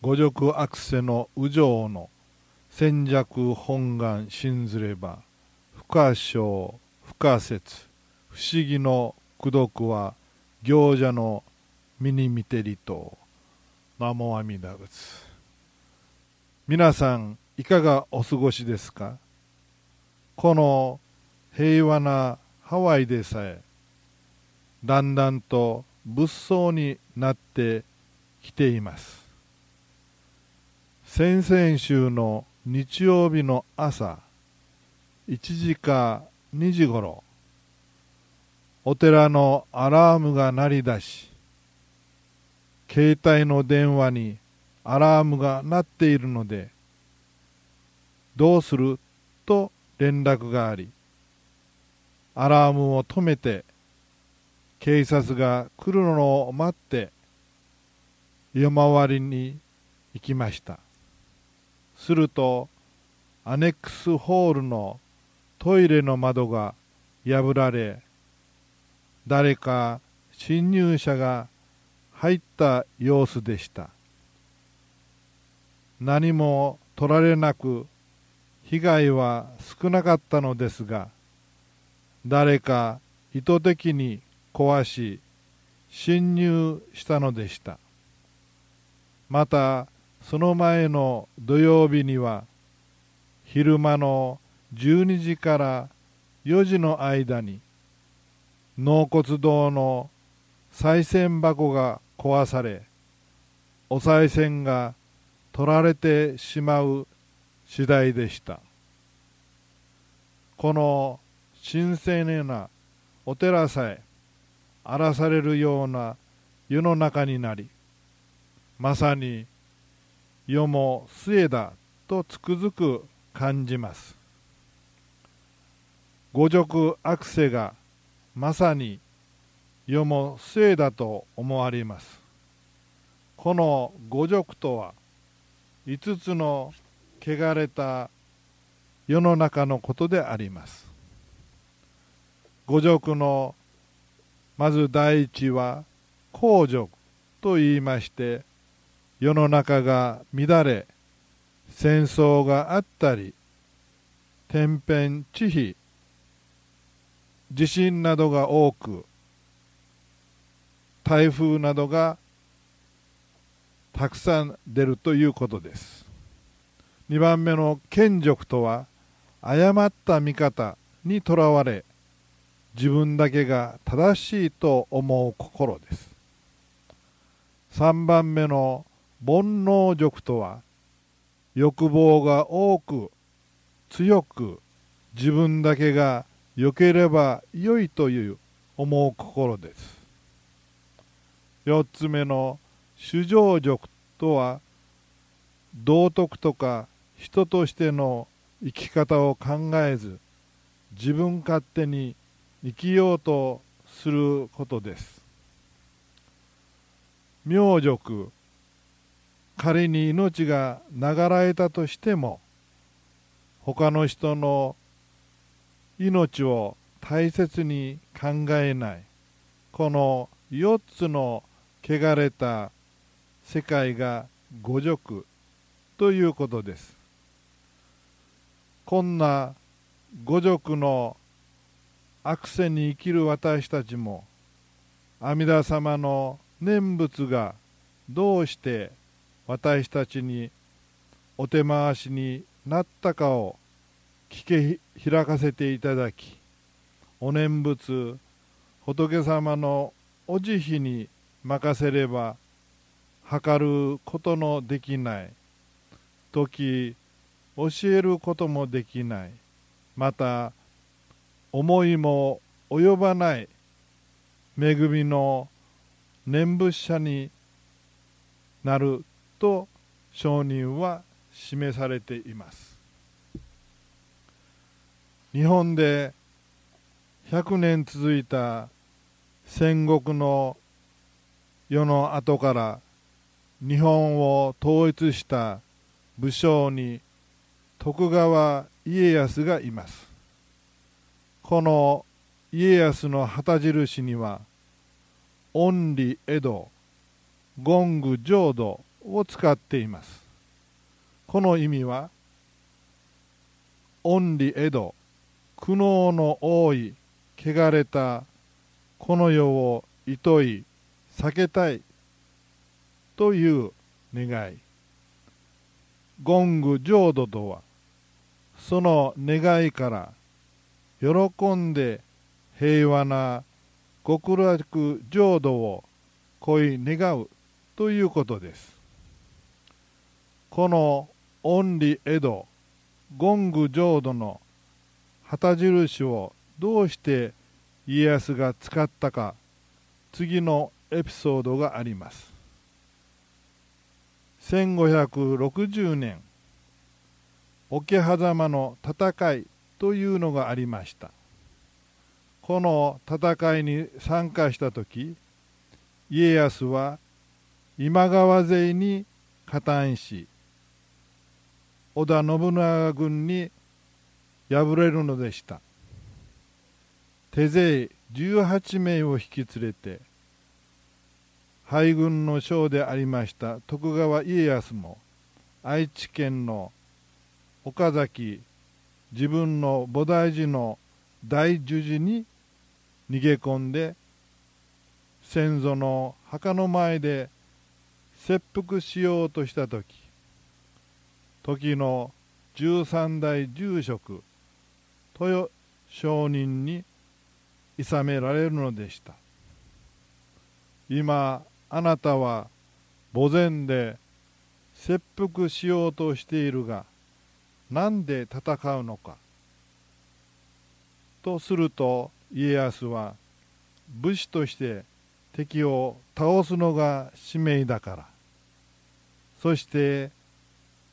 五辱悪世の右上の戦弱本願信ずれば不可証不可説不思議の功徳は行者の身に見てりと南無阿弥陀仏。皆さんいかがお過ごしですか？この平和なハワイでさえだんだんと物騒になってきています。先々週の日曜日の朝1時か2時ごろお寺のアラームが鳴り出し携帯の電話にアラームが鳴っているのでどうすると連絡がありアラームを止めて警察が来るのを待って夜回りに行きました。するとアネックスホールのトイレの窓が破られ誰か侵入者が入った様子でした。何も取られなく被害は少なかったのですが誰か意図的に壊し侵入したのでした。またその前の土曜日には昼間の12時から4時の間に納骨堂の賽銭箱が壊されお賽銭が取られてしまう次第でした。この神聖なお寺さえ荒らされるような世の中になりまさに世も末だとつくづく感じます。五辱悪世がまさに世も末だと思われます。この五辱とは5つの汚れた世の中のことであります。五辱のまず第一は公辱と言いまして世の中が乱れ戦争があったり天変地異地震などが多く台風などがたくさん出るということです。2番目の権辱とは誤った見方にとらわれ自分だけが正しいと思う心です。3番目の煩悩 dục とは欲望が多く強く自分だけが良ければ良いという思う心です。4つ目の主情 dục とは道徳とか人としての生き方を考えず自分勝手に生きようとすることです。明辱仮に命が流られたとしても他の人の命を大切に考えない。この4つの汚れた世界が五辱ということです。こんな五辱の悪世に生きる私たちも阿弥陀様の念仏がどうして私たちにお手回しになったかを聞け開かせていただきお念仏仏様のお慈悲に任せれば測ることのできない時教えることもできないまた思いも及ばない恵みの念仏者になると承認は示されています。日本で100年続いた戦国の世の後から日本を統一した武将に徳川家康がいます。この家康の旗印には「恩理江戸」「権具浄土」を使っています。この意味は恩理江戸苦悩の多い汚れたこの世を厭い避けたいという願い。ゴング浄土とはその願いから喜んで平和な極楽浄土を恋願うということです。この恩理江戸権具浄土の旗印をどうして家康が使ったか次のエピソードがあります。1560年桶狭間の戦いというのがありました。この戦いに参加した時家康は今川勢に加担し織田信長軍に敗れるのでした。手勢18名を引き連れて敗軍の将でありました徳川家康も愛知県の岡崎自分の菩提寺の大樹寺に逃げ込んで先祖の墓の前で切腹しようとした時時の十三代住職豊上人に諌められるのでした。今あなたは墓前で切腹しようとしているが何で戦うのか？とすると家康は武士として敵を倒すのが使命だから。そして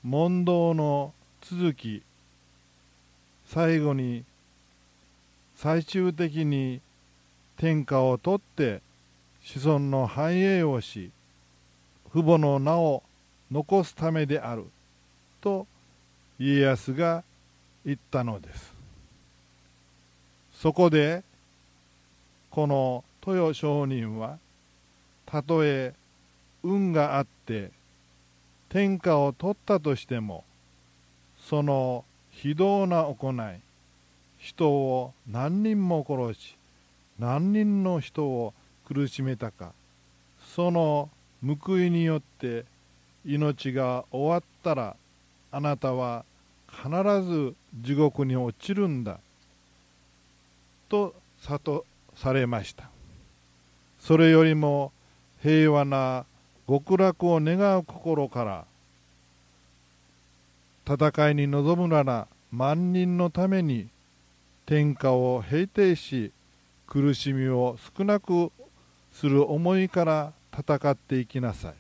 問答の続き最後に最終的に天下を取って子孫の繁栄をし父母の名を残すためであると家康が言ったのです。そこでこの豊上人はたとえ運があって天下を取ったとしてもその非道な行い人を何人も殺し何人の人を苦しめたかその報いによって命が終わったらあなたは必ず地獄に落ちるんだと悟されました。それよりも平和な極楽を願う心から戦いに臨むなら万人のために天下を平定し苦しみを少なくする思いから戦っていきなさい。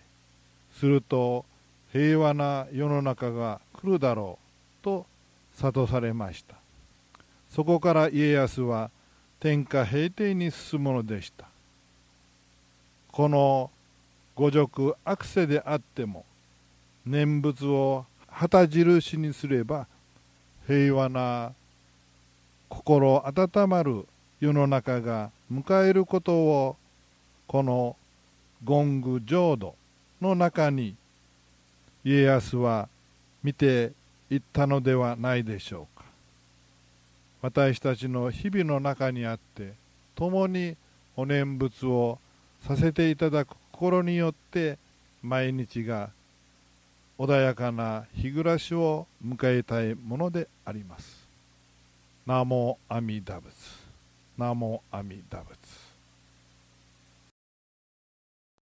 すると平和な世の中が来るだろうと諭されました。そこから家康は天下平定に進むのでした。この五辱悪世であっても念仏を旗印にすれば平和な心温まる世の中が迎えることをこの権具浄土の中に家康は見ていったのではないでしょうか。私たちの日々の中にあって共にお念仏をさせていただく心によって毎日が穏やかな日暮らしを迎えたいものであります。ナモ阿弥陀仏。ナモ阿弥陀仏。